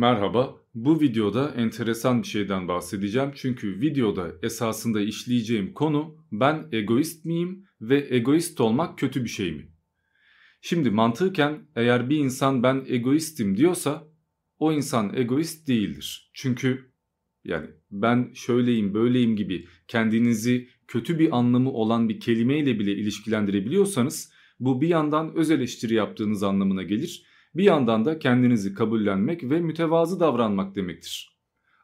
Merhaba. Bu videoda enteresan bir şeyden bahsedeceğim. Çünkü videoda esasında işleyeceğim konu ben egoist miyim ve egoist olmak kötü bir şey mi? Şimdi mantıken eğer bir insan ben egoistim diyorsa o insan egoist değildir. Çünkü yani ben şöyleyim böyleyim gibi kendinizi kötü bir anlamı olan bir kelimeyle bile ilişkilendirebiliyorsanız bu bir yandan öz eleştiri yaptığınız anlamına gelir bir yandan da kendinizi kabullenmek ve mütevazı davranmak demektir.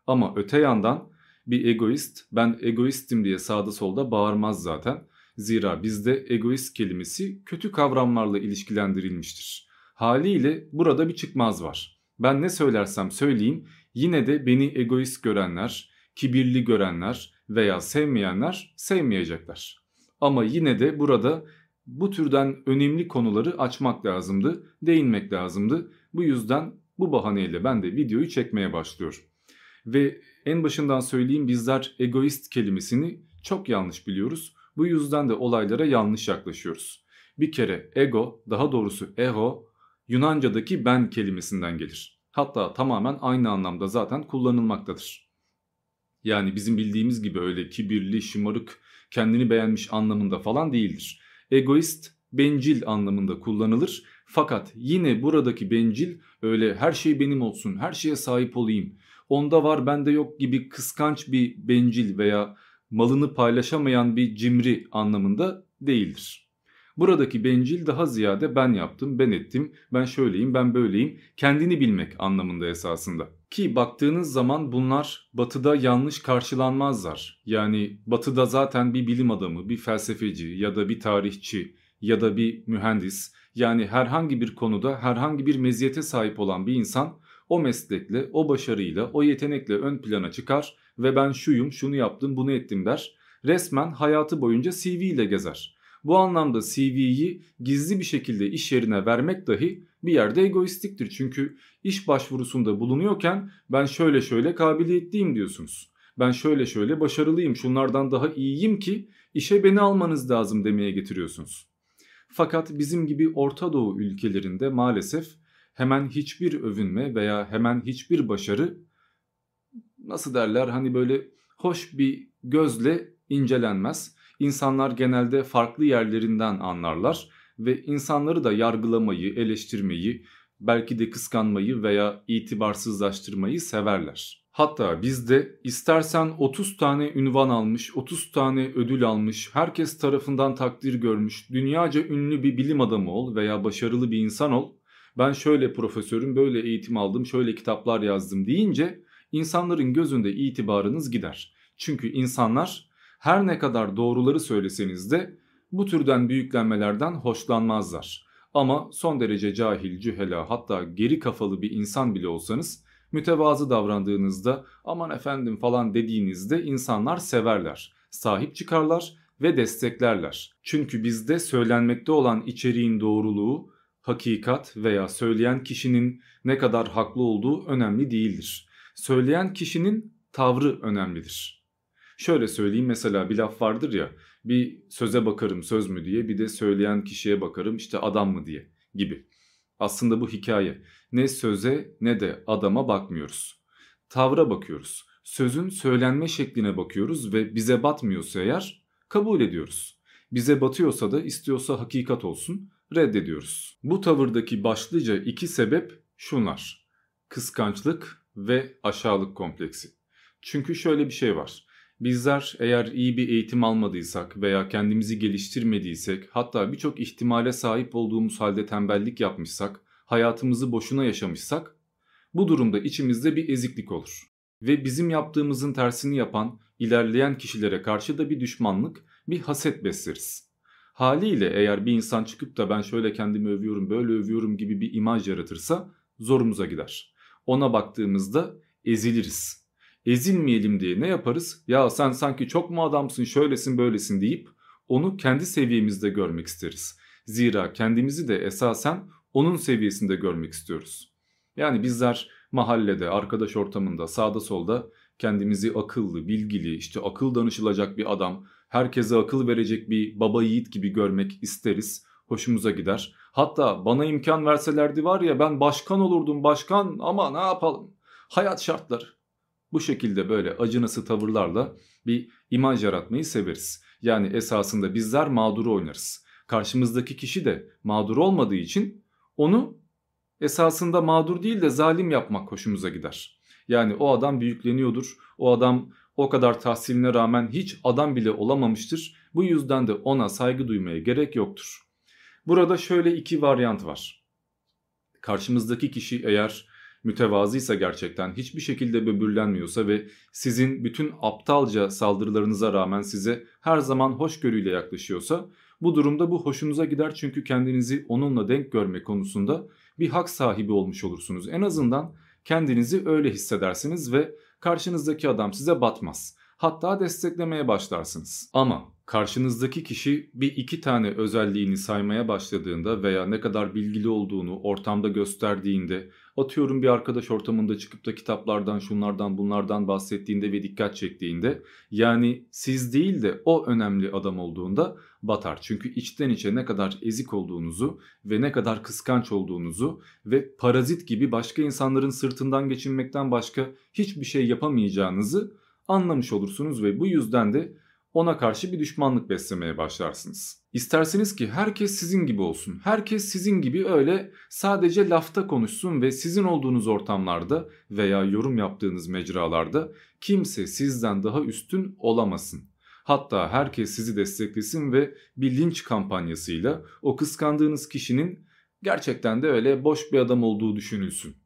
Ama öte yandan bir egoist ben egoistim diye sağda solda bağırmaz zaten. Zira bizde egoist kelimesi kötü kavramlarla ilişkilendirilmiştir. Haliyle burada bir çıkmaz var. Ben ne söylersem söyleyeyim yine de beni egoist görenler, kibirli görenler veya sevmeyenler sevmeyecekler. Ama yine de burada bu türden önemli konuları açmak lazımdı, değinmek lazımdı. Bu yüzden bu bahaneyle ben de videoyu çekmeye başlıyorum. Ve en başından söyleyeyim bizler egoist kelimesini çok yanlış biliyoruz. Bu yüzden de olaylara yanlış yaklaşıyoruz. Bir kere ego, daha doğrusu ego Yunanca'daki ben kelimesinden gelir. Hatta tamamen aynı anlamda zaten kullanılmaktadır. Yani bizim bildiğimiz gibi öyle kibirli, şımarık, kendini beğenmiş anlamında falan değildir egoist, bencil anlamında kullanılır. Fakat yine buradaki bencil öyle her şey benim olsun, her şeye sahip olayım, onda var bende yok gibi kıskanç bir bencil veya malını paylaşamayan bir cimri anlamında değildir. Buradaki bencil daha ziyade ben yaptım, ben ettim, ben şöyleyim, ben böyleyim, kendini bilmek anlamında esasında. Ki baktığınız zaman bunlar batıda yanlış karşılanmazlar. Yani batıda zaten bir bilim adamı, bir felsefeci ya da bir tarihçi ya da bir mühendis yani herhangi bir konuda herhangi bir meziyete sahip olan bir insan o meslekle, o başarıyla, o yetenekle ön plana çıkar ve ben şuyum, şunu yaptım, bunu ettim der. Resmen hayatı boyunca CV ile gezer. Bu anlamda CV'yi gizli bir şekilde iş yerine vermek dahi bir yerde egoistiktir. Çünkü iş başvurusunda bulunuyorken ben şöyle şöyle kabiliyetliyim diyorsunuz. Ben şöyle şöyle başarılıyım şunlardan daha iyiyim ki işe beni almanız lazım demeye getiriyorsunuz. Fakat bizim gibi Orta Doğu ülkelerinde maalesef hemen hiçbir övünme veya hemen hiçbir başarı nasıl derler hani böyle hoş bir gözle incelenmez. İnsanlar genelde farklı yerlerinden anlarlar ve insanları da yargılamayı, eleştirmeyi, belki de kıskanmayı veya itibarsızlaştırmayı severler. Hatta bizde istersen 30 tane ünvan almış, 30 tane ödül almış, herkes tarafından takdir görmüş, dünyaca ünlü bir bilim adamı ol veya başarılı bir insan ol. Ben şöyle profesörüm, böyle eğitim aldım, şöyle kitaplar yazdım deyince insanların gözünde itibarınız gider. Çünkü insanlar her ne kadar doğruları söyleseniz de bu türden büyüklenmelerden hoşlanmazlar. Ama son derece cahil, cühela hatta geri kafalı bir insan bile olsanız mütevazı davrandığınızda aman efendim falan dediğinizde insanlar severler, sahip çıkarlar ve desteklerler. Çünkü bizde söylenmekte olan içeriğin doğruluğu, hakikat veya söyleyen kişinin ne kadar haklı olduğu önemli değildir. Söyleyen kişinin tavrı önemlidir. Şöyle söyleyeyim mesela bir laf vardır ya bir söze bakarım söz mü diye bir de söyleyen kişiye bakarım işte adam mı diye gibi. Aslında bu hikaye. Ne söze ne de adama bakmıyoruz. Tavra bakıyoruz. Sözün söylenme şekline bakıyoruz ve bize batmıyorsa eğer kabul ediyoruz. Bize batıyorsa da istiyorsa hakikat olsun reddediyoruz. Bu tavırdaki başlıca iki sebep şunlar. Kıskançlık ve aşağılık kompleksi. Çünkü şöyle bir şey var. Bizler eğer iyi bir eğitim almadıysak veya kendimizi geliştirmediysek hatta birçok ihtimale sahip olduğumuz halde tembellik yapmışsak, hayatımızı boşuna yaşamışsak bu durumda içimizde bir eziklik olur. Ve bizim yaptığımızın tersini yapan, ilerleyen kişilere karşı da bir düşmanlık, bir haset besleriz. Haliyle eğer bir insan çıkıp da ben şöyle kendimi övüyorum, böyle övüyorum gibi bir imaj yaratırsa zorumuza gider. Ona baktığımızda eziliriz ezilmeyelim diye ne yaparız? Ya sen sanki çok mu adamsın şöylesin böylesin deyip onu kendi seviyemizde görmek isteriz. Zira kendimizi de esasen onun seviyesinde görmek istiyoruz. Yani bizler mahallede, arkadaş ortamında, sağda solda kendimizi akıllı, bilgili, işte akıl danışılacak bir adam, herkese akıl verecek bir baba yiğit gibi görmek isteriz. Hoşumuza gider. Hatta bana imkan verselerdi var ya ben başkan olurdum başkan ama ne yapalım hayat şartları. Bu şekilde böyle acınası tavırlarla bir imaj yaratmayı severiz. Yani esasında bizler mağduru oynarız. Karşımızdaki kişi de mağdur olmadığı için onu esasında mağdur değil de zalim yapmak hoşumuza gider. Yani o adam büyükleniyordur. O adam o kadar tahsiline rağmen hiç adam bile olamamıştır. Bu yüzden de ona saygı duymaya gerek yoktur. Burada şöyle iki varyant var. Karşımızdaki kişi eğer mütevazıysa gerçekten hiçbir şekilde böbürlenmiyorsa ve sizin bütün aptalca saldırılarınıza rağmen size her zaman hoşgörüyle yaklaşıyorsa bu durumda bu hoşunuza gider çünkü kendinizi onunla denk görme konusunda bir hak sahibi olmuş olursunuz. En azından kendinizi öyle hissedersiniz ve karşınızdaki adam size batmaz. Hatta desteklemeye başlarsınız. Ama karşınızdaki kişi bir iki tane özelliğini saymaya başladığında veya ne kadar bilgili olduğunu ortamda gösterdiğinde atıyorum bir arkadaş ortamında çıkıp da kitaplardan şunlardan bunlardan bahsettiğinde ve dikkat çektiğinde yani siz değil de o önemli adam olduğunda batar. Çünkü içten içe ne kadar ezik olduğunuzu ve ne kadar kıskanç olduğunuzu ve parazit gibi başka insanların sırtından geçinmekten başka hiçbir şey yapamayacağınızı anlamış olursunuz ve bu yüzden de ona karşı bir düşmanlık beslemeye başlarsınız. İsterseniz ki herkes sizin gibi olsun. Herkes sizin gibi öyle sadece lafta konuşsun ve sizin olduğunuz ortamlarda veya yorum yaptığınız mecralarda kimse sizden daha üstün olamasın. Hatta herkes sizi desteklesin ve bir linç kampanyasıyla o kıskandığınız kişinin gerçekten de öyle boş bir adam olduğu düşünülsün.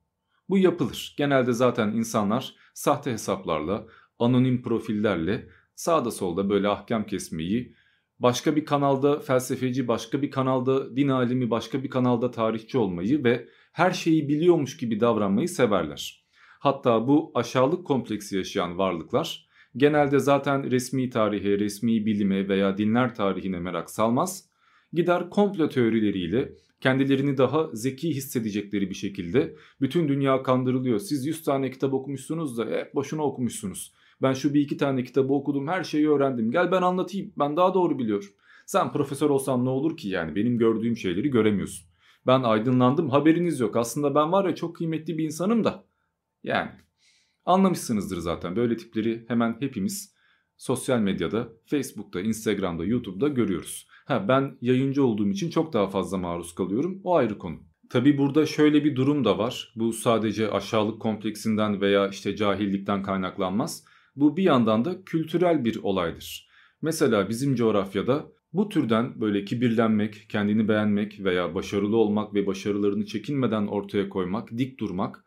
Bu yapılır. Genelde zaten insanlar sahte hesaplarla, anonim profillerle sağda solda böyle ahkam kesmeyi, başka bir kanalda felsefeci, başka bir kanalda din alimi, başka bir kanalda tarihçi olmayı ve her şeyi biliyormuş gibi davranmayı severler. Hatta bu aşağılık kompleksi yaşayan varlıklar genelde zaten resmi tarihe, resmi bilime veya dinler tarihine merak salmaz. Gider komplo teorileriyle kendilerini daha zeki hissedecekleri bir şekilde bütün dünya kandırılıyor. Siz 100 tane kitap okumuşsunuz da hep boşuna okumuşsunuz. Ben şu bir iki tane kitabı okudum her şeyi öğrendim. Gel ben anlatayım ben daha doğru biliyorum. Sen profesör olsan ne olur ki yani benim gördüğüm şeyleri göremiyorsun. Ben aydınlandım haberiniz yok. Aslında ben var ya çok kıymetli bir insanım da. Yani anlamışsınızdır zaten böyle tipleri hemen hepimiz sosyal medyada, Facebook'ta, Instagram'da, YouTube'da görüyoruz. Ha ben yayıncı olduğum için çok daha fazla maruz kalıyorum. O ayrı konu. Tabi burada şöyle bir durum da var. Bu sadece aşağılık kompleksinden veya işte cahillikten kaynaklanmaz. Bu bir yandan da kültürel bir olaydır. Mesela bizim coğrafyada bu türden böyle kibirlenmek, kendini beğenmek veya başarılı olmak ve başarılarını çekinmeden ortaya koymak, dik durmak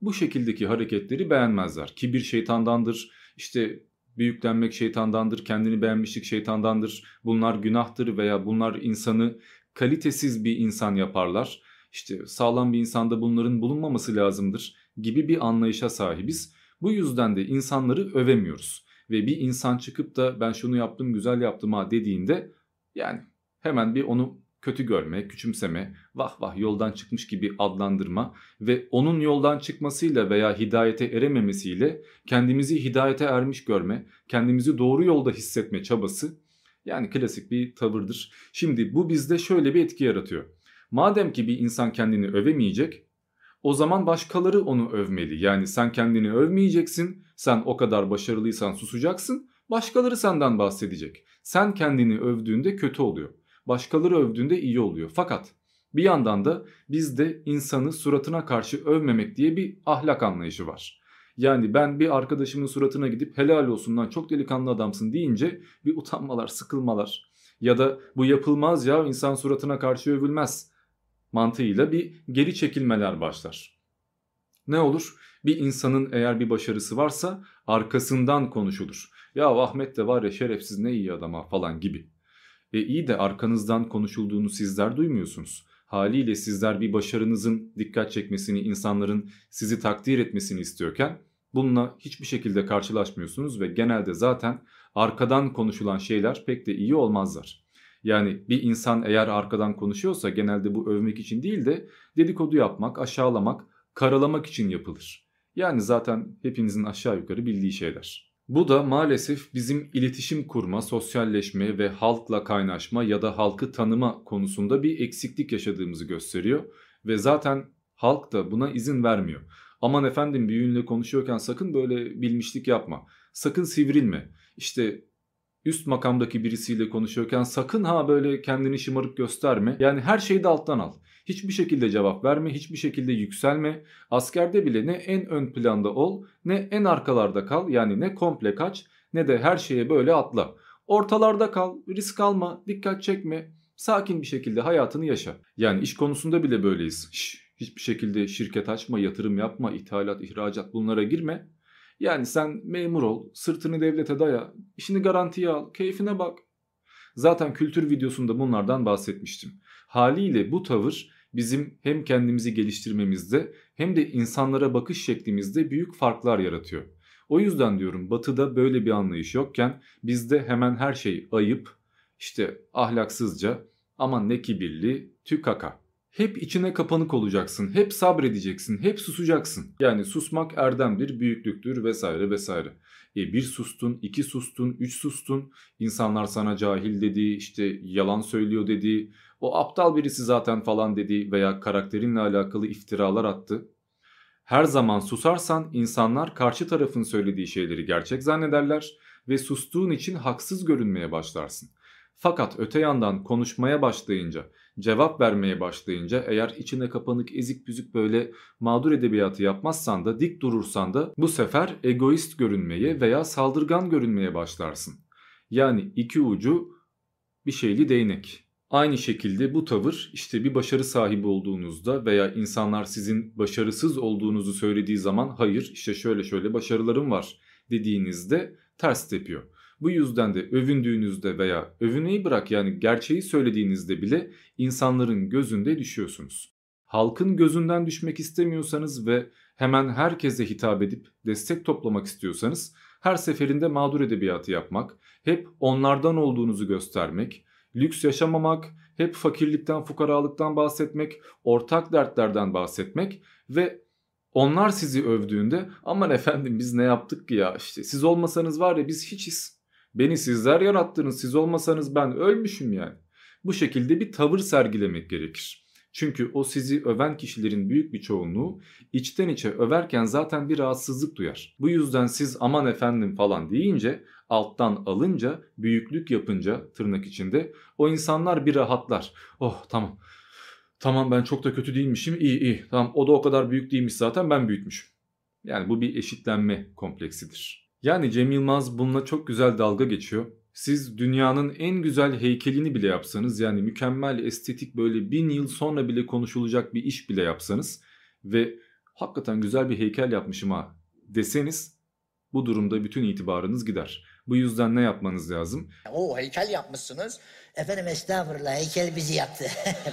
bu şekildeki hareketleri beğenmezler. Kibir şeytandandır, işte büyüklenmek şeytandandır, kendini beğenmişlik şeytandandır, bunlar günahtır veya bunlar insanı kalitesiz bir insan yaparlar. İşte sağlam bir insanda bunların bulunmaması lazımdır gibi bir anlayışa sahibiz. Bu yüzden de insanları övemiyoruz. Ve bir insan çıkıp da ben şunu yaptım güzel yaptım ha dediğinde yani hemen bir onu kötü görme, küçümseme, vah vah yoldan çıkmış gibi adlandırma ve onun yoldan çıkmasıyla veya hidayete erememesiyle kendimizi hidayete ermiş görme, kendimizi doğru yolda hissetme çabası yani klasik bir tavırdır. Şimdi bu bizde şöyle bir etki yaratıyor. Madem ki bir insan kendini övemeyecek, o zaman başkaları onu övmeli. Yani sen kendini övmeyeceksin, sen o kadar başarılıysan susacaksın, başkaları senden bahsedecek. Sen kendini övdüğünde kötü oluyor. Başkaları övdüğünde iyi oluyor. Fakat bir yandan da bizde insanı suratına karşı övmemek diye bir ahlak anlayışı var. Yani ben bir arkadaşımın suratına gidip helal olsun lan çok delikanlı adamsın deyince bir utanmalar, sıkılmalar ya da bu yapılmaz ya insan suratına karşı övülmez mantığıyla bir geri çekilmeler başlar. Ne olur? Bir insanın eğer bir başarısı varsa arkasından konuşulur. Ya Ahmet de var ya şerefsiz ne iyi adama falan gibi. E iyi de arkanızdan konuşulduğunu sizler duymuyorsunuz. Haliyle sizler bir başarınızın dikkat çekmesini, insanların sizi takdir etmesini istiyorken bununla hiçbir şekilde karşılaşmıyorsunuz ve genelde zaten arkadan konuşulan şeyler pek de iyi olmazlar. Yani bir insan eğer arkadan konuşuyorsa genelde bu övmek için değil de dedikodu yapmak, aşağılamak, karalamak için yapılır. Yani zaten hepinizin aşağı yukarı bildiği şeyler. Bu da maalesef bizim iletişim kurma, sosyalleşme ve halkla kaynaşma ya da halkı tanıma konusunda bir eksiklik yaşadığımızı gösteriyor ve zaten halk da buna izin vermiyor. Aman efendim büyüğünle konuşuyorken sakın böyle bilmişlik yapma. Sakın sivrilme. İşte üst makamdaki birisiyle konuşuyorken sakın ha böyle kendini şımarık gösterme. Yani her şeyi de alttan al. Hiçbir şekilde cevap verme, hiçbir şekilde yükselme. Askerde bile ne en ön planda ol, ne en arkalarda kal. Yani ne komple kaç, ne de her şeye böyle atla. Ortalarda kal, risk alma, dikkat çekme. Sakin bir şekilde hayatını yaşa. Yani iş konusunda bile böyleyiz. Şş, hiçbir şekilde şirket açma, yatırım yapma, ithalat, ihracat bunlara girme. Yani sen memur ol, sırtını devlete daya, işini garantiye al, keyfine bak. Zaten kültür videosunda bunlardan bahsetmiştim. Haliyle bu tavır bizim hem kendimizi geliştirmemizde hem de insanlara bakış şeklimizde büyük farklar yaratıyor. O yüzden diyorum batıda böyle bir anlayış yokken bizde hemen her şey ayıp, işte ahlaksızca, aman ne kibirli, tükaka. Hep içine kapanık olacaksın, hep sabredeceksin, hep susacaksın. Yani susmak erdemdir, büyüklüktür vesaire vesaire. E bir sustun, iki sustun, üç sustun. İnsanlar sana cahil dedi, işte yalan söylüyor dedi, o aptal birisi zaten falan dedi veya karakterinle alakalı iftiralar attı. Her zaman susarsan insanlar karşı tarafın söylediği şeyleri gerçek zannederler ve sustuğun için haksız görünmeye başlarsın. Fakat öte yandan konuşmaya başlayınca, cevap vermeye başlayınca eğer içine kapanık ezik büzük böyle mağdur edebiyatı yapmazsan da dik durursan da bu sefer egoist görünmeye veya saldırgan görünmeye başlarsın. Yani iki ucu bir şeyli değnek. Aynı şekilde bu tavır işte bir başarı sahibi olduğunuzda veya insanlar sizin başarısız olduğunuzu söylediği zaman hayır işte şöyle şöyle başarılarım var dediğinizde ters tepiyor. Bu yüzden de övündüğünüzde veya övüneyi bırak yani gerçeği söylediğinizde bile insanların gözünde düşüyorsunuz. Halkın gözünden düşmek istemiyorsanız ve hemen herkese hitap edip destek toplamak istiyorsanız her seferinde mağdur edebiyatı yapmak, hep onlardan olduğunuzu göstermek, lüks yaşamamak, hep fakirlikten, fukaralıktan bahsetmek, ortak dertlerden bahsetmek ve onlar sizi övdüğünde aman efendim biz ne yaptık ki ya işte siz olmasanız var ya biz hiçiz. Beni sizler yarattınız siz olmasanız ben ölmüşüm yani. Bu şekilde bir tavır sergilemek gerekir. Çünkü o sizi öven kişilerin büyük bir çoğunluğu içten içe överken zaten bir rahatsızlık duyar. Bu yüzden siz aman efendim falan deyince alttan alınca büyüklük yapınca tırnak içinde o insanlar bir rahatlar. Oh tamam tamam ben çok da kötü değilmişim iyi iyi tamam o da o kadar büyük değilmiş zaten ben büyütmüşüm. Yani bu bir eşitlenme kompleksidir. Yani Cem Yılmaz bununla çok güzel dalga geçiyor. Siz dünyanın en güzel heykelini bile yapsanız yani mükemmel estetik böyle bin yıl sonra bile konuşulacak bir iş bile yapsanız ve hakikaten güzel bir heykel yapmışım ha deseniz bu durumda bütün itibarınız gider. Bu yüzden ne yapmanız lazım? O heykel yapmışsınız. Efendim estağfurullah heykel bizi yaptı.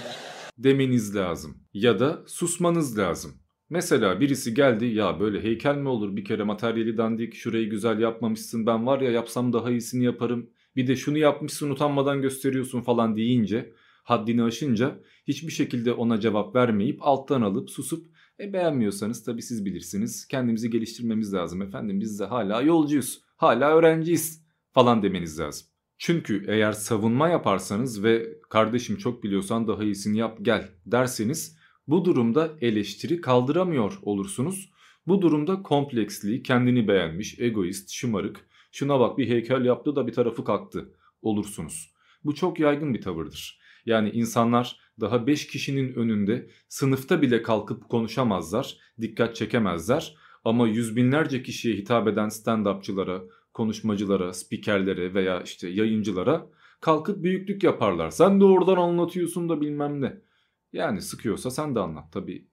Demeniz lazım ya da susmanız lazım. Mesela birisi geldi ya böyle heykel mi olur? Bir kere materyali dandik şurayı güzel yapmamışsın. Ben var ya yapsam daha iyisini yaparım. Bir de şunu yapmışsın utanmadan gösteriyorsun falan deyince haddini aşınca hiçbir şekilde ona cevap vermeyip alttan alıp susup e beğenmiyorsanız tabi siz bilirsiniz. Kendimizi geliştirmemiz lazım efendim. Biz de hala yolcuyuz. Hala öğrenciyiz. falan demeniz lazım. Çünkü eğer savunma yaparsanız ve kardeşim çok biliyorsan daha iyisini yap gel derseniz bu durumda eleştiri kaldıramıyor olursunuz. Bu durumda kompleksli, kendini beğenmiş, egoist, şımarık, şuna bak bir heykel yaptı da bir tarafı kalktı olursunuz. Bu çok yaygın bir tavırdır. Yani insanlar daha 5 kişinin önünde sınıfta bile kalkıp konuşamazlar, dikkat çekemezler. Ama yüz binlerce kişiye hitap eden stand-upçılara, konuşmacılara, spikerlere veya işte yayıncılara kalkıp büyüklük yaparlar. Sen de oradan anlatıyorsun da bilmem ne. Yani sıkıyorsa sen de anlat tabii.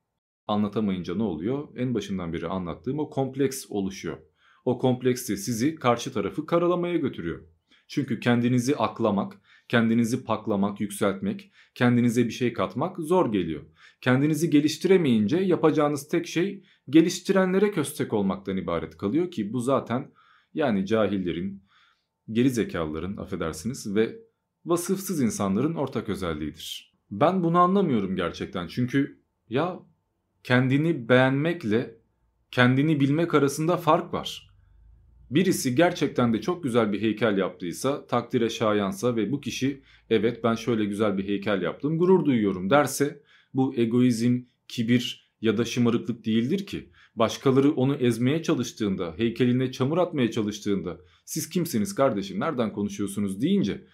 Anlatamayınca ne oluyor? En başından beri anlattığım o kompleks oluşuyor. O kompleks de sizi karşı tarafı karalamaya götürüyor. Çünkü kendinizi aklamak, kendinizi paklamak, yükseltmek, kendinize bir şey katmak zor geliyor. Kendinizi geliştiremeyince yapacağınız tek şey geliştirenlere köstek olmaktan ibaret kalıyor ki bu zaten yani cahillerin, geri zekalıların affedersiniz ve vasıfsız insanların ortak özelliğidir. Ben bunu anlamıyorum gerçekten çünkü ya kendini beğenmekle kendini bilmek arasında fark var. Birisi gerçekten de çok güzel bir heykel yaptıysa, takdire şayansa ve bu kişi evet ben şöyle güzel bir heykel yaptım gurur duyuyorum derse bu egoizm, kibir ya da şımarıklık değildir ki. başkaları onu ezmeye çalıştığında, heykeline çamur atmaya çalıştığında siz kimsiniz kardeşim nereden konuşuyorsunuz deyince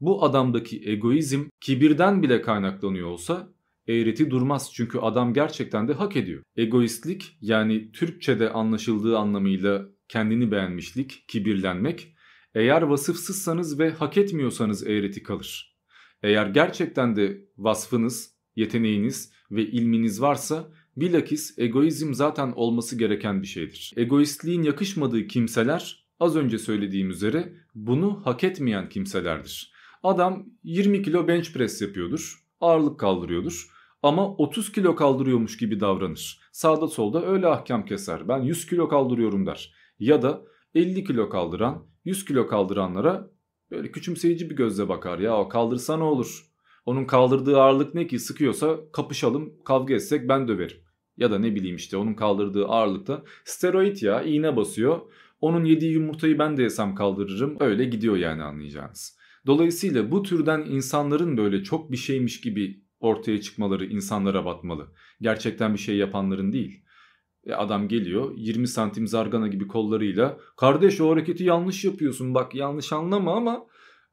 bu adamdaki egoizm kibirden bile kaynaklanıyor olsa eğreti durmaz. Çünkü adam gerçekten de hak ediyor. Egoistlik yani Türkçe'de anlaşıldığı anlamıyla kendini beğenmişlik, kibirlenmek eğer vasıfsızsanız ve hak etmiyorsanız eğreti kalır. Eğer gerçekten de vasfınız, yeteneğiniz ve ilminiz varsa bilakis egoizm zaten olması gereken bir şeydir. Egoistliğin yakışmadığı kimseler az önce söylediğim üzere bunu hak etmeyen kimselerdir. Adam 20 kilo bench press yapıyordur, ağırlık kaldırıyordur ama 30 kilo kaldırıyormuş gibi davranır. Sağda solda öyle ahkam keser. Ben 100 kilo kaldırıyorum der. Ya da 50 kilo kaldıran, 100 kilo kaldıranlara böyle küçümseyici bir gözle bakar. Ya o kaldırsa ne olur? Onun kaldırdığı ağırlık ne ki sıkıyorsa kapışalım kavga etsek ben döverim. Ya da ne bileyim işte onun kaldırdığı ağırlıkta steroid ya iğne basıyor. Onun yediği yumurtayı ben de yesem kaldırırım. Öyle gidiyor yani anlayacağınız. Dolayısıyla bu türden insanların böyle çok bir şeymiş gibi ortaya çıkmaları insanlara batmalı. Gerçekten bir şey yapanların değil. E adam geliyor 20 santim zargana gibi kollarıyla kardeş o hareketi yanlış yapıyorsun bak yanlış anlama ama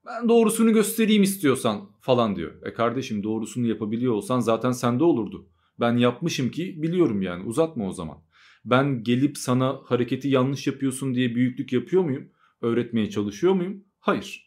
ben doğrusunu göstereyim istiyorsan falan diyor. E kardeşim doğrusunu yapabiliyor olsan zaten sende olurdu. Ben yapmışım ki biliyorum yani uzatma o zaman. Ben gelip sana hareketi yanlış yapıyorsun diye büyüklük yapıyor muyum? Öğretmeye çalışıyor muyum? Hayır.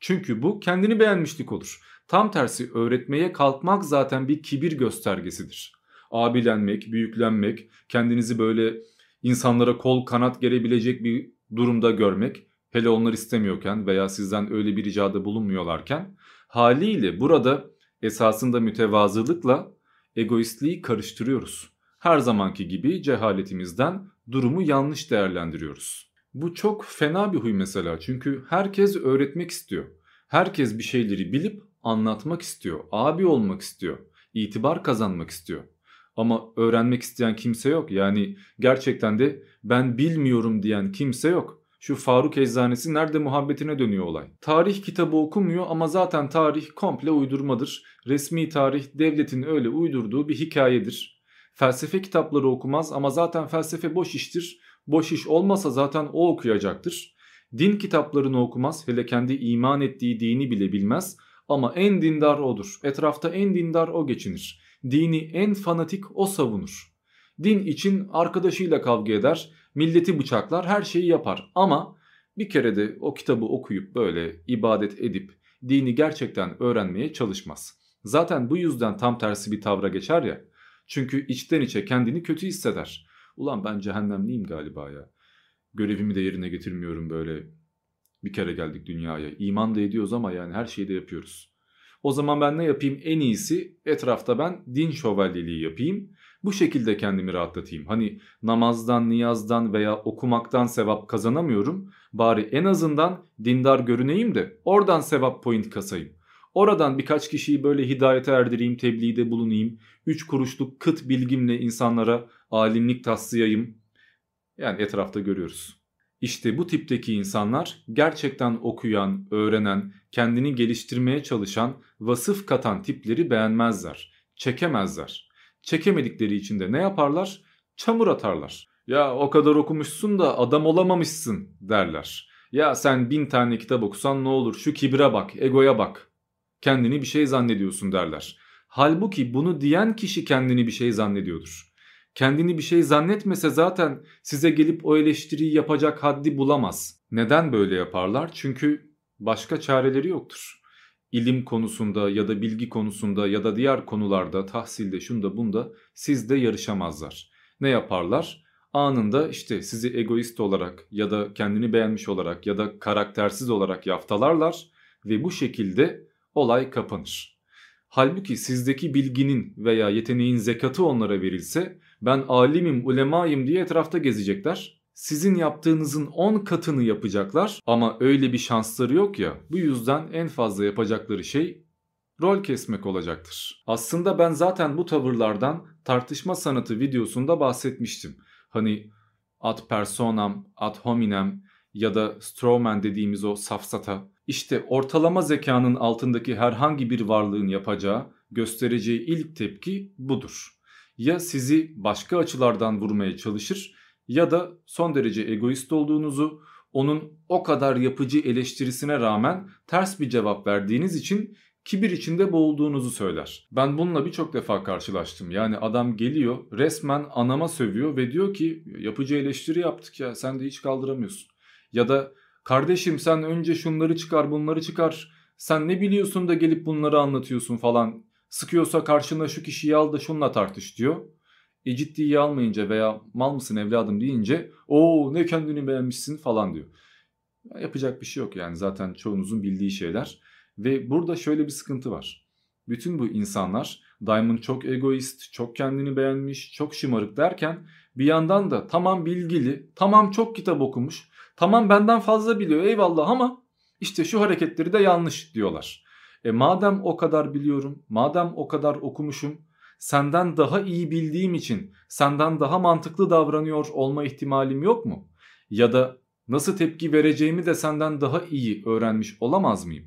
Çünkü bu kendini beğenmişlik olur. Tam tersi öğretmeye kalkmak zaten bir kibir göstergesidir. Abilenmek, büyüklenmek, kendinizi böyle insanlara kol kanat gerebilecek bir durumda görmek, hele onlar istemiyorken veya sizden öyle bir ricada bulunmuyorlarken haliyle burada esasında mütevazılıkla egoistliği karıştırıyoruz. Her zamanki gibi cehaletimizden durumu yanlış değerlendiriyoruz. Bu çok fena bir huy mesela çünkü herkes öğretmek istiyor. Herkes bir şeyleri bilip anlatmak istiyor, abi olmak istiyor, itibar kazanmak istiyor. Ama öğrenmek isteyen kimse yok. Yani gerçekten de ben bilmiyorum diyen kimse yok. Şu Faruk Eczanesi nerede muhabbetine dönüyor olay. Tarih kitabı okumuyor ama zaten tarih komple uydurmadır. Resmi tarih devletin öyle uydurduğu bir hikayedir. Felsefe kitapları okumaz ama zaten felsefe boş iştir. Boş iş olmasa zaten o okuyacaktır. Din kitaplarını okumaz hele kendi iman ettiği dini bile bilmez ama en dindar odur. Etrafta en dindar o geçinir. Dini en fanatik o savunur. Din için arkadaşıyla kavga eder, milleti bıçaklar, her şeyi yapar. Ama bir kere de o kitabı okuyup böyle ibadet edip dini gerçekten öğrenmeye çalışmaz. Zaten bu yüzden tam tersi bir tavra geçer ya. Çünkü içten içe kendini kötü hisseder. Ulan ben cehennemliyim galiba ya. Görevimi de yerine getirmiyorum böyle bir kere geldik dünyaya. İman da ediyoruz ama yani her şeyi de yapıyoruz. O zaman ben ne yapayım? En iyisi etrafta ben din şövalyeliği yapayım. Bu şekilde kendimi rahatlatayım. Hani namazdan, niyazdan veya okumaktan sevap kazanamıyorum. Bari en azından dindar görüneyim de oradan sevap point kasayım. Oradan birkaç kişiyi böyle hidayete erdireyim, tebliğde bulunayım. Üç kuruşluk kıt bilgimle insanlara alimlik taslayayım. Yani etrafta görüyoruz. İşte bu tipteki insanlar gerçekten okuyan, öğrenen, kendini geliştirmeye çalışan, vasıf katan tipleri beğenmezler, çekemezler. Çekemedikleri için de ne yaparlar? Çamur atarlar. Ya o kadar okumuşsun da adam olamamışsın derler. Ya sen bin tane kitap okusan ne olur şu kibire bak, egoya bak. Kendini bir şey zannediyorsun derler. Halbuki bunu diyen kişi kendini bir şey zannediyordur kendini bir şey zannetmese zaten size gelip o eleştiriyi yapacak haddi bulamaz. Neden böyle yaparlar? Çünkü başka çareleri yoktur. İlim konusunda ya da bilgi konusunda ya da diğer konularda tahsilde şunda bunda sizde yarışamazlar. Ne yaparlar? Anında işte sizi egoist olarak ya da kendini beğenmiş olarak ya da karaktersiz olarak yaftalarlar ve bu şekilde olay kapanır. Halbuki sizdeki bilginin veya yeteneğin zekatı onlara verilse ben alimim, ulemayım diye etrafta gezecekler. Sizin yaptığınızın 10 katını yapacaklar ama öyle bir şansları yok ya. Bu yüzden en fazla yapacakları şey rol kesmek olacaktır. Aslında ben zaten bu tavırlardan tartışma sanatı videosunda bahsetmiştim. Hani ad personam, ad hominem ya da strawman dediğimiz o safsata. İşte ortalama zekanın altındaki herhangi bir varlığın yapacağı, göstereceği ilk tepki budur. Ya sizi başka açılardan vurmaya çalışır ya da son derece egoist olduğunuzu, onun o kadar yapıcı eleştirisine rağmen ters bir cevap verdiğiniz için kibir içinde boğulduğunuzu söyler. Ben bununla birçok defa karşılaştım. Yani adam geliyor resmen anama sövüyor ve diyor ki yapıcı eleştiri yaptık ya sen de hiç kaldıramıyorsun. Ya da kardeşim sen önce şunları çıkar bunları çıkar sen ne biliyorsun da gelip bunları anlatıyorsun falan. Sıkıyorsa karşına şu kişiyi al da şunla tartış diyor. E ciddiye almayınca veya mal mısın evladım deyince o ne kendini beğenmişsin falan diyor. Yapacak bir şey yok yani zaten çoğunuzun bildiği şeyler. Ve burada şöyle bir sıkıntı var. Bütün bu insanlar Diamond çok egoist, çok kendini beğenmiş, çok şımarık derken bir yandan da tamam bilgili, tamam çok kitap okumuş, tamam benden fazla biliyor eyvallah ama işte şu hareketleri de yanlış diyorlar. E madem o kadar biliyorum, madem o kadar okumuşum, senden daha iyi bildiğim için senden daha mantıklı davranıyor olma ihtimalim yok mu? Ya da nasıl tepki vereceğimi de senden daha iyi öğrenmiş olamaz mıyım?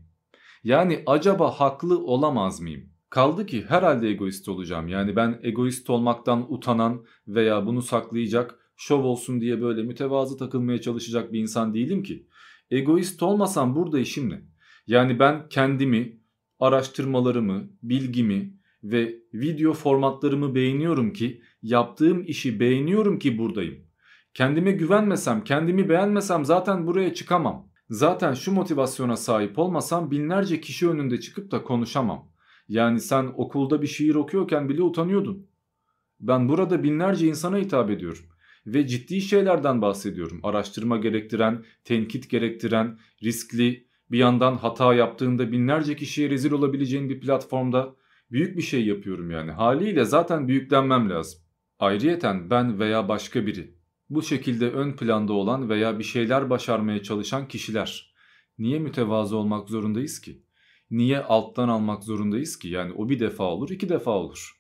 Yani acaba haklı olamaz mıyım? Kaldı ki herhalde egoist olacağım. Yani ben egoist olmaktan utanan veya bunu saklayacak, şov olsun diye böyle mütevazı takılmaya çalışacak bir insan değilim ki. Egoist olmasam burada işim ne? Yani ben kendimi, araştırmalarımı, bilgimi ve video formatlarımı beğeniyorum ki, yaptığım işi beğeniyorum ki buradayım. Kendime güvenmesem, kendimi beğenmesem zaten buraya çıkamam. Zaten şu motivasyona sahip olmasam binlerce kişi önünde çıkıp da konuşamam. Yani sen okulda bir şiir okuyorken bile utanıyordun. Ben burada binlerce insana hitap ediyorum ve ciddi şeylerden bahsediyorum. Araştırma gerektiren, tenkit gerektiren, riskli, bir yandan hata yaptığında binlerce kişiye rezil olabileceğin bir platformda büyük bir şey yapıyorum yani. Haliyle zaten büyüklenmem lazım. Ayrıyeten ben veya başka biri bu şekilde ön planda olan veya bir şeyler başarmaya çalışan kişiler niye mütevazı olmak zorundayız ki? Niye alttan almak zorundayız ki? Yani o bir defa olur, iki defa olur.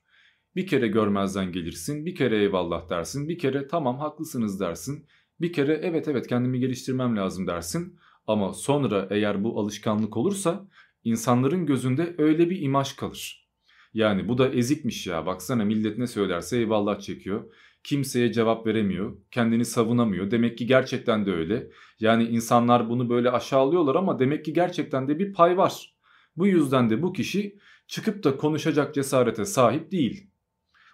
Bir kere görmezden gelirsin, bir kere eyvallah dersin, bir kere tamam haklısınız dersin, bir kere evet evet kendimi geliştirmem lazım dersin. Ama sonra eğer bu alışkanlık olursa insanların gözünde öyle bir imaj kalır. Yani bu da ezikmiş ya baksana millet ne söylerse eyvallah çekiyor. Kimseye cevap veremiyor, kendini savunamıyor. Demek ki gerçekten de öyle. Yani insanlar bunu böyle aşağılıyorlar ama demek ki gerçekten de bir pay var. Bu yüzden de bu kişi çıkıp da konuşacak cesarete sahip değil.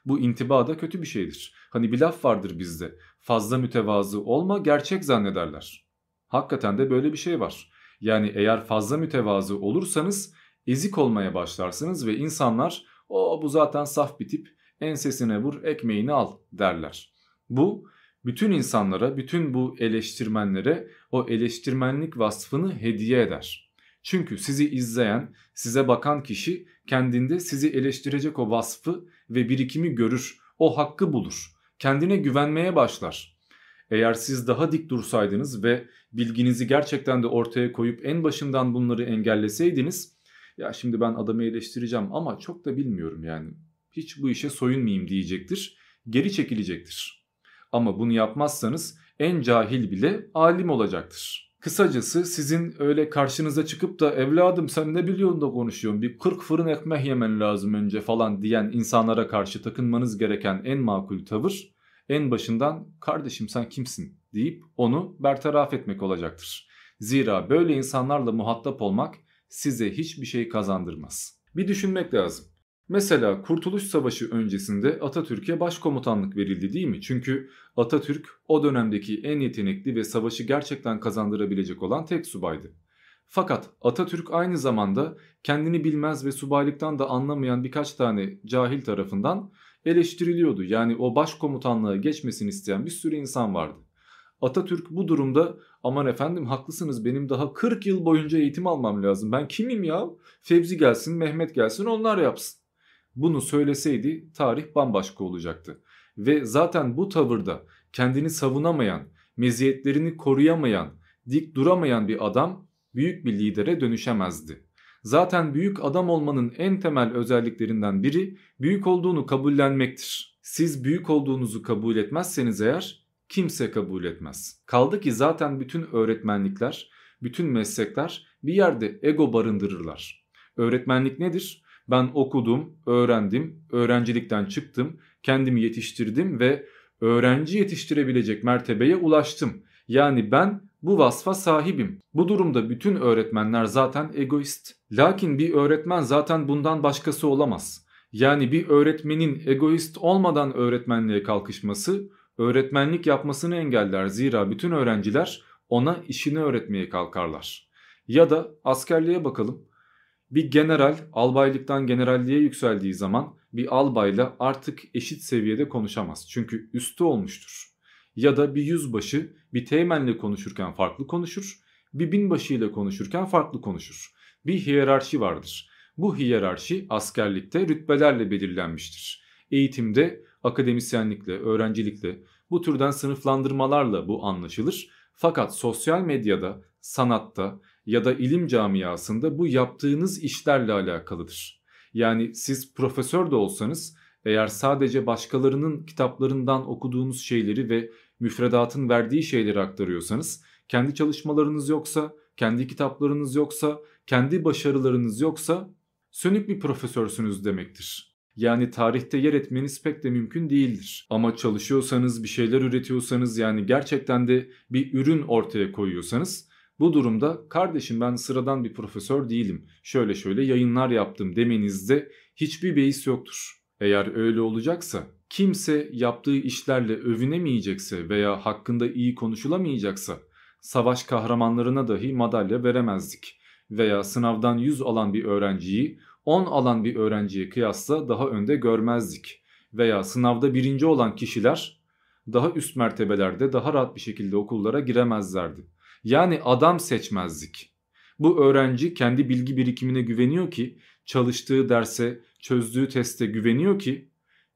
Bu intiba da kötü bir şeydir. Hani bir laf vardır bizde. Fazla mütevazı olma gerçek zannederler. Hakikaten de böyle bir şey var. Yani eğer fazla mütevazı olursanız ezik olmaya başlarsınız ve insanlar o bu zaten saf bir tip ensesine vur ekmeğini al derler. Bu bütün insanlara, bütün bu eleştirmenlere o eleştirmenlik vasfını hediye eder. Çünkü sizi izleyen, size bakan kişi kendinde sizi eleştirecek o vasfı ve birikimi görür, o hakkı bulur. Kendine güvenmeye başlar. Eğer siz daha dik dursaydınız ve bilginizi gerçekten de ortaya koyup en başından bunları engelleseydiniz, ya şimdi ben adamı eleştireceğim ama çok da bilmiyorum yani hiç bu işe soyunmayayım diyecektir. Geri çekilecektir. Ama bunu yapmazsanız en cahil bile alim olacaktır. Kısacası sizin öyle karşınıza çıkıp da evladım sen ne biliyorsun da konuşuyorsun bir 40 fırın ekmek yemen lazım önce falan diyen insanlara karşı takınmanız gereken en makul tavır en başından kardeşim sen kimsin deyip onu bertaraf etmek olacaktır. Zira böyle insanlarla muhatap olmak size hiçbir şey kazandırmaz. Bir düşünmek lazım. Mesela Kurtuluş Savaşı öncesinde Atatürk'e başkomutanlık verildi değil mi? Çünkü Atatürk o dönemdeki en yetenekli ve savaşı gerçekten kazandırabilecek olan tek subaydı. Fakat Atatürk aynı zamanda kendini bilmez ve subaylıktan da anlamayan birkaç tane cahil tarafından eleştiriliyordu. Yani o başkomutanlığa geçmesini isteyen bir sürü insan vardı. Atatürk bu durumda aman efendim haklısınız benim daha 40 yıl boyunca eğitim almam lazım. Ben kimim ya? Fevzi gelsin, Mehmet gelsin onlar yapsın bunu söyleseydi tarih bambaşka olacaktı. Ve zaten bu tavırda kendini savunamayan, meziyetlerini koruyamayan, dik duramayan bir adam büyük bir lidere dönüşemezdi. Zaten büyük adam olmanın en temel özelliklerinden biri büyük olduğunu kabullenmektir. Siz büyük olduğunuzu kabul etmezseniz eğer kimse kabul etmez. Kaldı ki zaten bütün öğretmenlikler, bütün meslekler bir yerde ego barındırırlar. Öğretmenlik nedir? Ben okudum, öğrendim, öğrencilikten çıktım, kendimi yetiştirdim ve öğrenci yetiştirebilecek mertebeye ulaştım. Yani ben bu vasfa sahibim. Bu durumda bütün öğretmenler zaten egoist. Lakin bir öğretmen zaten bundan başkası olamaz. Yani bir öğretmenin egoist olmadan öğretmenliğe kalkışması öğretmenlik yapmasını engeller. Zira bütün öğrenciler ona işini öğretmeye kalkarlar. Ya da askerliğe bakalım. Bir general albaylıktan generalliğe yükseldiği zaman bir albayla artık eşit seviyede konuşamaz. Çünkü üstü olmuştur. Ya da bir yüzbaşı bir teğmenle konuşurken farklı konuşur, bir binbaşı ile konuşurken farklı konuşur. Bir hiyerarşi vardır. Bu hiyerarşi askerlikte rütbelerle belirlenmiştir. Eğitimde akademisyenlikle, öğrencilikle bu türden sınıflandırmalarla bu anlaşılır. Fakat sosyal medyada, sanatta ya da ilim camiasında bu yaptığınız işlerle alakalıdır. Yani siz profesör de olsanız eğer sadece başkalarının kitaplarından okuduğunuz şeyleri ve müfredatın verdiği şeyleri aktarıyorsanız, kendi çalışmalarınız yoksa, kendi kitaplarınız yoksa, kendi başarılarınız yoksa sönük bir profesörsünüz demektir. Yani tarihte yer etmeniz pek de mümkün değildir. Ama çalışıyorsanız, bir şeyler üretiyorsanız yani gerçekten de bir ürün ortaya koyuyorsanız bu durumda kardeşim ben sıradan bir profesör değilim. Şöyle şöyle yayınlar yaptım demenizde hiçbir beis yoktur. Eğer öyle olacaksa kimse yaptığı işlerle övünemeyecekse veya hakkında iyi konuşulamayacaksa savaş kahramanlarına dahi madalya veremezdik. Veya sınavdan 100 alan bir öğrenciyi 10 alan bir öğrenciye kıyasla daha önde görmezdik. Veya sınavda birinci olan kişiler daha üst mertebelerde daha rahat bir şekilde okullara giremezlerdi. Yani adam seçmezdik. Bu öğrenci kendi bilgi birikimine güveniyor ki, çalıştığı derse, çözdüğü teste güveniyor ki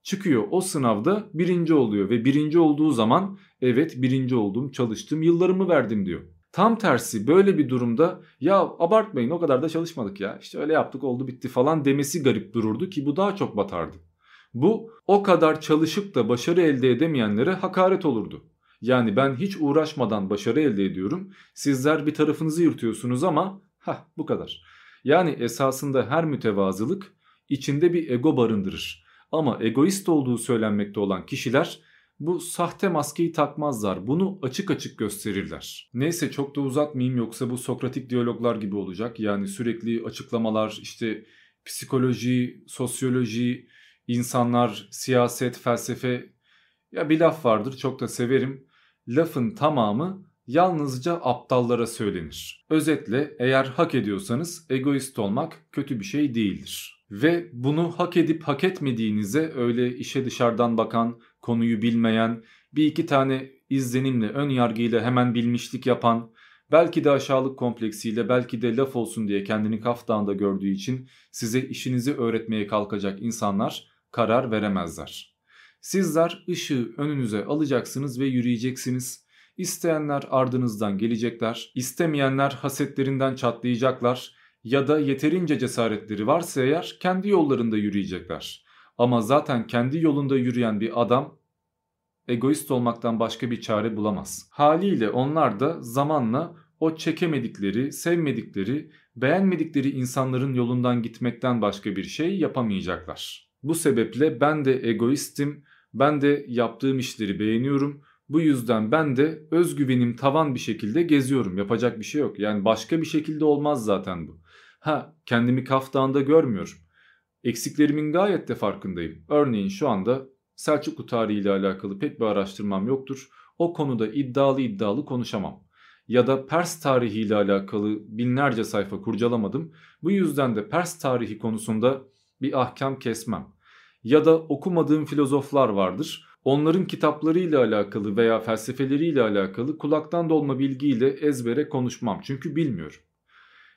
çıkıyor o sınavda birinci oluyor ve birinci olduğu zaman evet birinci oldum çalıştım yıllarımı verdim diyor. Tam tersi böyle bir durumda ya abartmayın o kadar da çalışmadık ya işte öyle yaptık oldu bitti falan demesi garip dururdu ki bu daha çok batardı. Bu o kadar çalışıp da başarı elde edemeyenlere hakaret olurdu. Yani ben hiç uğraşmadan başarı elde ediyorum. Sizler bir tarafınızı yırtıyorsunuz ama ha bu kadar. Yani esasında her mütevazılık içinde bir ego barındırır. Ama egoist olduğu söylenmekte olan kişiler bu sahte maskeyi takmazlar. Bunu açık açık gösterirler. Neyse çok da uzatmayayım yoksa bu Sokratik diyaloglar gibi olacak. Yani sürekli açıklamalar işte psikoloji, sosyoloji, insanlar, siyaset, felsefe ya bir laf vardır çok da severim. Lafın tamamı yalnızca aptallara söylenir. Özetle eğer hak ediyorsanız egoist olmak kötü bir şey değildir. Ve bunu hak edip hak etmediğinize öyle işe dışarıdan bakan, konuyu bilmeyen, bir iki tane izlenimle, ön yargıyla hemen bilmişlik yapan, belki de aşağılık kompleksiyle, belki de laf olsun diye kendini kaftağında gördüğü için size işinizi öğretmeye kalkacak insanlar karar veremezler. Sizler ışığı önünüze alacaksınız ve yürüyeceksiniz. İsteyenler ardınızdan gelecekler, istemeyenler hasetlerinden çatlayacaklar ya da yeterince cesaretleri varsa eğer kendi yollarında yürüyecekler. Ama zaten kendi yolunda yürüyen bir adam egoist olmaktan başka bir çare bulamaz. Haliyle onlar da zamanla o çekemedikleri, sevmedikleri, beğenmedikleri insanların yolundan gitmekten başka bir şey yapamayacaklar. Bu sebeple ben de egoistim, ben de yaptığım işleri beğeniyorum. Bu yüzden ben de özgüvenim tavan bir şekilde geziyorum. Yapacak bir şey yok. Yani başka bir şekilde olmaz zaten bu. Ha kendimi kaftağında görmüyorum. Eksiklerimin gayet de farkındayım. Örneğin şu anda Selçuklu tarihi ile alakalı pek bir araştırmam yoktur. O konuda iddialı iddialı konuşamam. Ya da Pers tarihi ile alakalı binlerce sayfa kurcalamadım. Bu yüzden de Pers tarihi konusunda bir ahkam kesmem. Ya da okumadığım filozoflar vardır. Onların kitaplarıyla alakalı veya felsefeleriyle alakalı kulaktan dolma bilgiyle ezbere konuşmam. Çünkü bilmiyorum.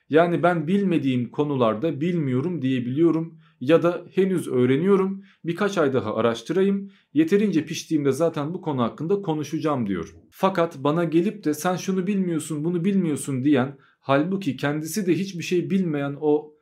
Yani ben bilmediğim konularda bilmiyorum diyebiliyorum ya da henüz öğreniyorum birkaç ay daha araştırayım yeterince piştiğimde zaten bu konu hakkında konuşacağım diyor. Fakat bana gelip de sen şunu bilmiyorsun bunu bilmiyorsun diyen halbuki kendisi de hiçbir şey bilmeyen o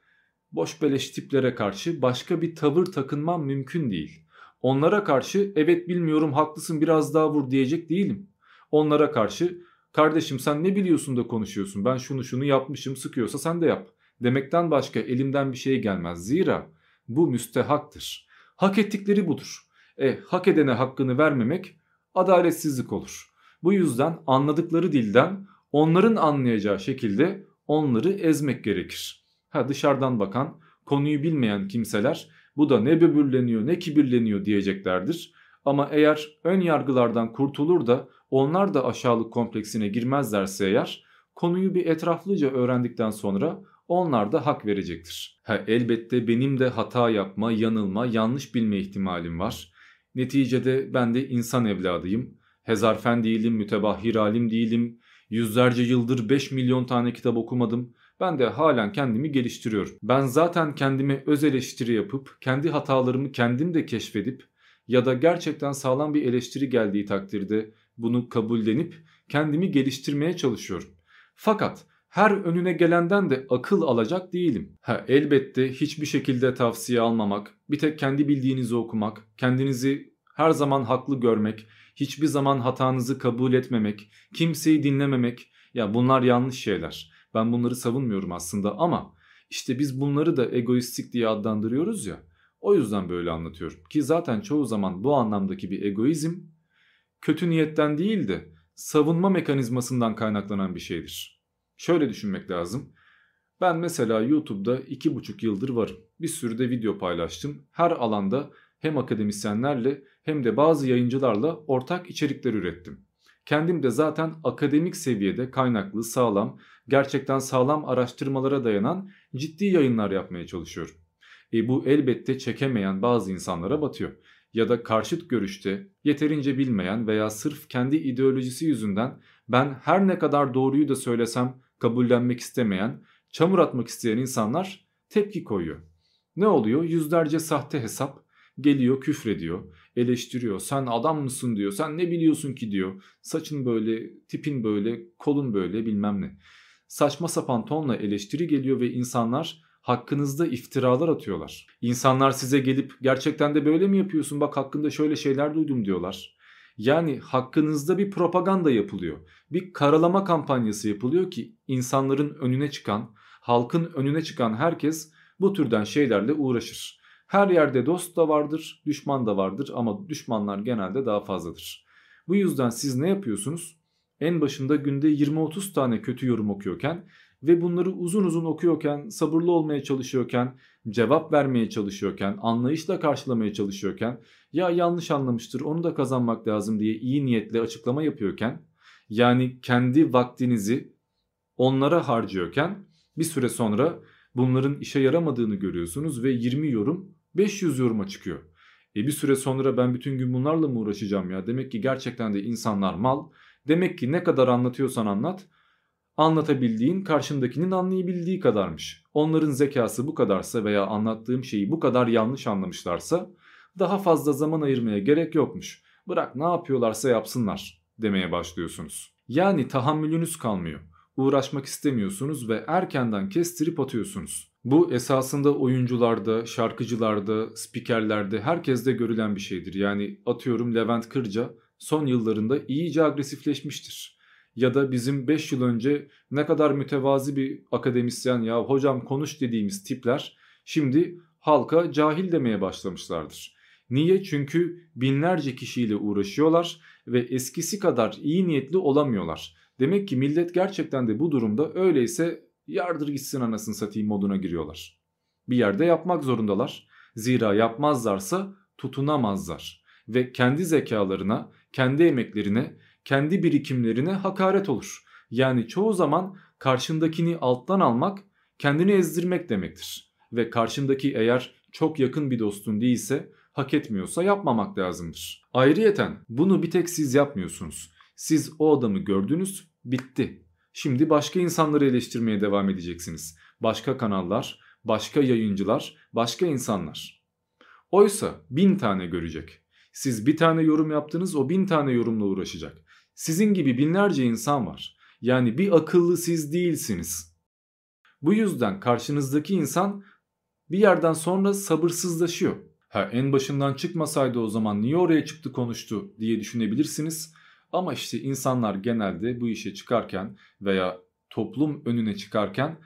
boş beleş tiplere karşı başka bir tavır takınmam mümkün değil. Onlara karşı evet bilmiyorum haklısın biraz daha vur diyecek değilim. Onlara karşı Kardeşim sen ne biliyorsun da konuşuyorsun ben şunu şunu yapmışım sıkıyorsa sen de yap. Demekten başka elimden bir şey gelmez. Zira bu müstehaktır. Hak ettikleri budur. E hak edene hakkını vermemek adaletsizlik olur. Bu yüzden anladıkları dilden onların anlayacağı şekilde onları ezmek gerekir. Ha dışarıdan bakan, konuyu bilmeyen kimseler bu da ne böbürleniyor ne kibirleniyor diyeceklerdir. Ama eğer ön yargılardan kurtulur da onlar da aşağılık kompleksine girmezlerse eğer konuyu bir etraflıca öğrendikten sonra onlar da hak verecektir. Ha, elbette benim de hata yapma, yanılma, yanlış bilme ihtimalim var. Neticede ben de insan evladıyım. Hezarfen değilim, mütebahhir alim değilim. Yüzlerce yıldır 5 milyon tane kitap okumadım. Ben de halen kendimi geliştiriyorum. Ben zaten kendime öz eleştiri yapıp kendi hatalarımı kendim de keşfedip ya da gerçekten sağlam bir eleştiri geldiği takdirde bunu kabullenip kendimi geliştirmeye çalışıyorum. Fakat her önüne gelenden de akıl alacak değilim. Ha elbette hiçbir şekilde tavsiye almamak, bir tek kendi bildiğinizi okumak, kendinizi her zaman haklı görmek, hiçbir zaman hatanızı kabul etmemek, kimseyi dinlememek ya bunlar yanlış şeyler. Ben bunları savunmuyorum aslında ama işte biz bunları da egoistik diye adlandırıyoruz ya. O yüzden böyle anlatıyorum ki zaten çoğu zaman bu anlamdaki bir egoizm kötü niyetten değil de savunma mekanizmasından kaynaklanan bir şeydir. Şöyle düşünmek lazım. Ben mesela YouTube'da 2,5 yıldır varım. Bir sürü de video paylaştım. Her alanda hem akademisyenlerle hem de bazı yayıncılarla ortak içerikler ürettim. Kendim de zaten akademik seviyede kaynaklı, sağlam, gerçekten sağlam araştırmalara dayanan ciddi yayınlar yapmaya çalışıyorum. E bu elbette çekemeyen bazı insanlara batıyor. Ya da karşıt görüşte yeterince bilmeyen veya sırf kendi ideolojisi yüzünden ben her ne kadar doğruyu da söylesem kabullenmek istemeyen, çamur atmak isteyen insanlar tepki koyuyor. Ne oluyor? Yüzlerce sahte hesap geliyor küfrediyor, eleştiriyor. Sen adam mısın diyor, sen ne biliyorsun ki diyor. Saçın böyle, tipin böyle, kolun böyle bilmem ne. Saçma sapan tonla eleştiri geliyor ve insanlar hakkınızda iftiralar atıyorlar. İnsanlar size gelip gerçekten de böyle mi yapıyorsun bak hakkında şöyle şeyler duydum diyorlar. Yani hakkınızda bir propaganda yapılıyor. Bir karalama kampanyası yapılıyor ki insanların önüne çıkan, halkın önüne çıkan herkes bu türden şeylerle uğraşır. Her yerde dost da vardır, düşman da vardır ama düşmanlar genelde daha fazladır. Bu yüzden siz ne yapıyorsunuz? En başında günde 20-30 tane kötü yorum okuyorken ve bunları uzun uzun okuyorken, sabırlı olmaya çalışıyorken, cevap vermeye çalışıyorken, anlayışla karşılamaya çalışıyorken ya yanlış anlamıştır onu da kazanmak lazım diye iyi niyetle açıklama yapıyorken yani kendi vaktinizi onlara harcıyorken bir süre sonra bunların işe yaramadığını görüyorsunuz ve 20 yorum 500 yoruma çıkıyor. E bir süre sonra ben bütün gün bunlarla mı uğraşacağım ya? Demek ki gerçekten de insanlar mal. Demek ki ne kadar anlatıyorsan anlat anlatabildiğin karşındakinin anlayabildiği kadarmış. Onların zekası bu kadarsa veya anlattığım şeyi bu kadar yanlış anlamışlarsa daha fazla zaman ayırmaya gerek yokmuş. Bırak ne yapıyorlarsa yapsınlar demeye başlıyorsunuz. Yani tahammülünüz kalmıyor. Uğraşmak istemiyorsunuz ve erkenden kestirip atıyorsunuz. Bu esasında oyuncularda, şarkıcılarda, spikerlerde herkeste görülen bir şeydir. Yani atıyorum Levent Kırca son yıllarında iyice agresifleşmiştir ya da bizim 5 yıl önce ne kadar mütevazi bir akademisyen ya hocam konuş dediğimiz tipler şimdi halka cahil demeye başlamışlardır. Niye? Çünkü binlerce kişiyle uğraşıyorlar ve eskisi kadar iyi niyetli olamıyorlar. Demek ki millet gerçekten de bu durumda öyleyse yardır gitsin anasını satayım moduna giriyorlar. Bir yerde yapmak zorundalar. Zira yapmazlarsa tutunamazlar ve kendi zekalarına, kendi emeklerine kendi birikimlerine hakaret olur. Yani çoğu zaman karşındakini alttan almak kendini ezdirmek demektir. Ve karşındaki eğer çok yakın bir dostun değilse hak etmiyorsa yapmamak lazımdır. Ayrıyeten bunu bir tek siz yapmıyorsunuz. Siz o adamı gördünüz bitti. Şimdi başka insanları eleştirmeye devam edeceksiniz. Başka kanallar, başka yayıncılar, başka insanlar. Oysa bin tane görecek. Siz bir tane yorum yaptınız o bin tane yorumla uğraşacak. Sizin gibi binlerce insan var. Yani bir akıllı siz değilsiniz. Bu yüzden karşınızdaki insan bir yerden sonra sabırsızlaşıyor. Ha en başından çıkmasaydı o zaman niye oraya çıktı konuştu diye düşünebilirsiniz. Ama işte insanlar genelde bu işe çıkarken veya toplum önüne çıkarken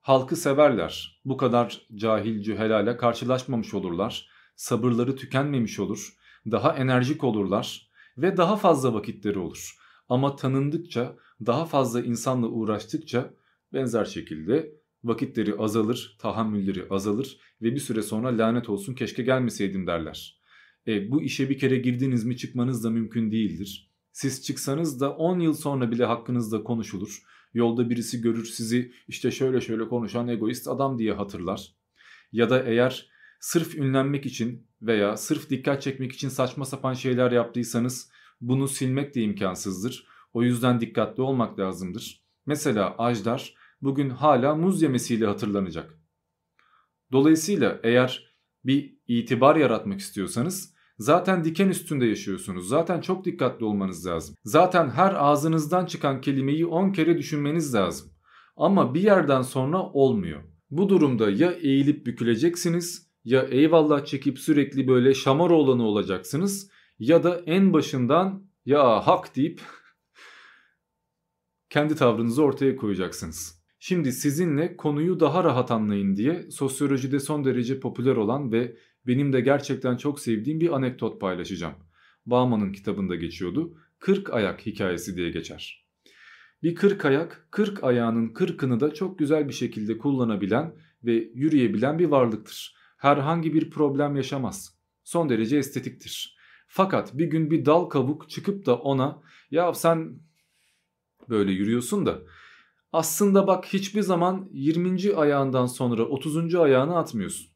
halkı severler. Bu kadar cahil cühelale karşılaşmamış olurlar. Sabırları tükenmemiş olur daha enerjik olurlar ve daha fazla vakitleri olur. Ama tanındıkça, daha fazla insanla uğraştıkça benzer şekilde vakitleri azalır, tahammülleri azalır ve bir süre sonra lanet olsun keşke gelmeseydim derler. E, bu işe bir kere girdiniz mi çıkmanız da mümkün değildir. Siz çıksanız da 10 yıl sonra bile hakkınızda konuşulur. Yolda birisi görür sizi işte şöyle şöyle konuşan egoist adam diye hatırlar. Ya da eğer sırf ünlenmek için veya sırf dikkat çekmek için saçma sapan şeyler yaptıysanız bunu silmek de imkansızdır. O yüzden dikkatli olmak lazımdır. Mesela Ajdar bugün hala muz yemesiyle hatırlanacak. Dolayısıyla eğer bir itibar yaratmak istiyorsanız zaten diken üstünde yaşıyorsunuz. Zaten çok dikkatli olmanız lazım. Zaten her ağzınızdan çıkan kelimeyi 10 kere düşünmeniz lazım. Ama bir yerden sonra olmuyor. Bu durumda ya eğilip büküleceksiniz ya eyvallah çekip sürekli böyle şamar olanı olacaksınız ya da en başından ya hak deyip kendi tavrınızı ortaya koyacaksınız. Şimdi sizinle konuyu daha rahat anlayın diye sosyolojide son derece popüler olan ve benim de gerçekten çok sevdiğim bir anekdot paylaşacağım. Bauman'ın kitabında geçiyordu. 40 ayak hikayesi diye geçer. Bir 40 ayak 40 ayağının 40'ını da çok güzel bir şekilde kullanabilen ve yürüyebilen bir varlıktır. Herhangi bir problem yaşamaz. Son derece estetiktir. Fakat bir gün bir dal kabuk çıkıp da ona ya sen böyle yürüyorsun da aslında bak hiçbir zaman 20. ayağından sonra 30. ayağını atmıyorsun.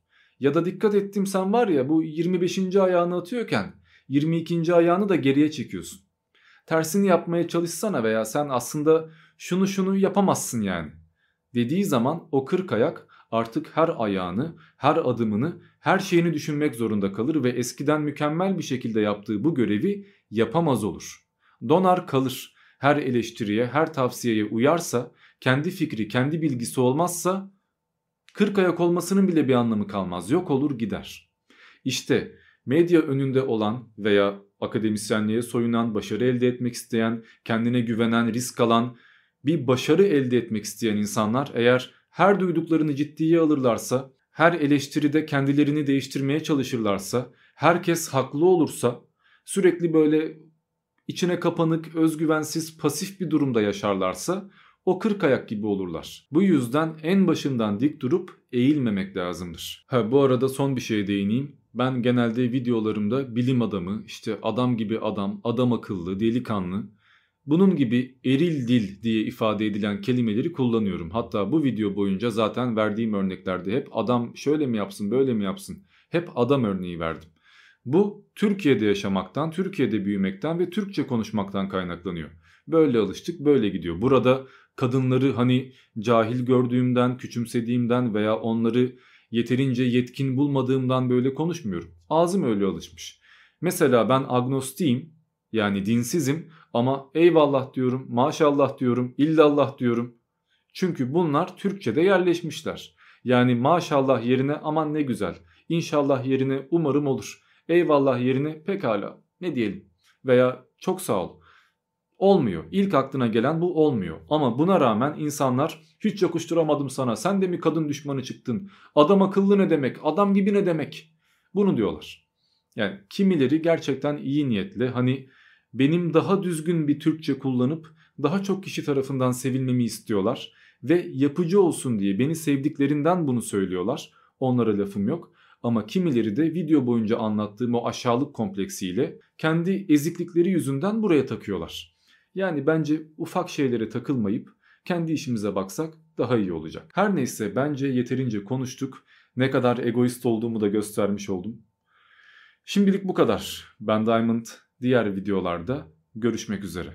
Ya da dikkat ettim sen var ya bu 25. ayağını atıyorken 22. ayağını da geriye çekiyorsun. Tersini yapmaya çalışsana veya sen aslında şunu şunu yapamazsın yani. Dediği zaman o 40 ayak artık her ayağını, her adımını, her şeyini düşünmek zorunda kalır ve eskiden mükemmel bir şekilde yaptığı bu görevi yapamaz olur. Donar kalır. Her eleştiriye, her tavsiyeye uyarsa, kendi fikri, kendi bilgisi olmazsa 40 ayak olmasının bile bir anlamı kalmaz. Yok olur gider. İşte medya önünde olan veya akademisyenliğe soyunan, başarı elde etmek isteyen, kendine güvenen, risk alan, bir başarı elde etmek isteyen insanlar eğer her duyduklarını ciddiye alırlarsa, her eleştiride kendilerini değiştirmeye çalışırlarsa, herkes haklı olursa, sürekli böyle içine kapanık, özgüvensiz, pasif bir durumda yaşarlarsa o kırk ayak gibi olurlar. Bu yüzden en başından dik durup eğilmemek lazımdır. Ha bu arada son bir şey değineyim. Ben genelde videolarımda bilim adamı, işte adam gibi adam, adam akıllı, delikanlı, bunun gibi eril dil diye ifade edilen kelimeleri kullanıyorum. Hatta bu video boyunca zaten verdiğim örneklerde hep adam şöyle mi yapsın, böyle mi yapsın? Hep adam örneği verdim. Bu Türkiye'de yaşamaktan, Türkiye'de büyümekten ve Türkçe konuşmaktan kaynaklanıyor. Böyle alıştık, böyle gidiyor. Burada kadınları hani cahil gördüğümden, küçümsediğimden veya onları yeterince yetkin bulmadığımdan böyle konuşmuyorum. Ağzım öyle alışmış. Mesela ben agnostiyim yani dinsizim ama eyvallah diyorum, maşallah diyorum, illallah diyorum. Çünkü bunlar Türkçe'de yerleşmişler. Yani maşallah yerine aman ne güzel, inşallah yerine umarım olur, eyvallah yerine pekala ne diyelim veya çok sağ ol. Olmuyor. İlk aklına gelen bu olmuyor. Ama buna rağmen insanlar hiç yakıştıramadım sana. Sen de mi kadın düşmanı çıktın? Adam akıllı ne demek? Adam gibi ne demek? Bunu diyorlar. Yani kimileri gerçekten iyi niyetli hani benim daha düzgün bir Türkçe kullanıp daha çok kişi tarafından sevilmemi istiyorlar ve yapıcı olsun diye beni sevdiklerinden bunu söylüyorlar. Onlara lafım yok. Ama kimileri de video boyunca anlattığım o aşağılık kompleksiyle kendi eziklikleri yüzünden buraya takıyorlar. Yani bence ufak şeylere takılmayıp kendi işimize baksak daha iyi olacak. Her neyse bence yeterince konuştuk. Ne kadar egoist olduğumu da göstermiş oldum. Şimdilik bu kadar. Ben Diamond diğer videolarda görüşmek üzere.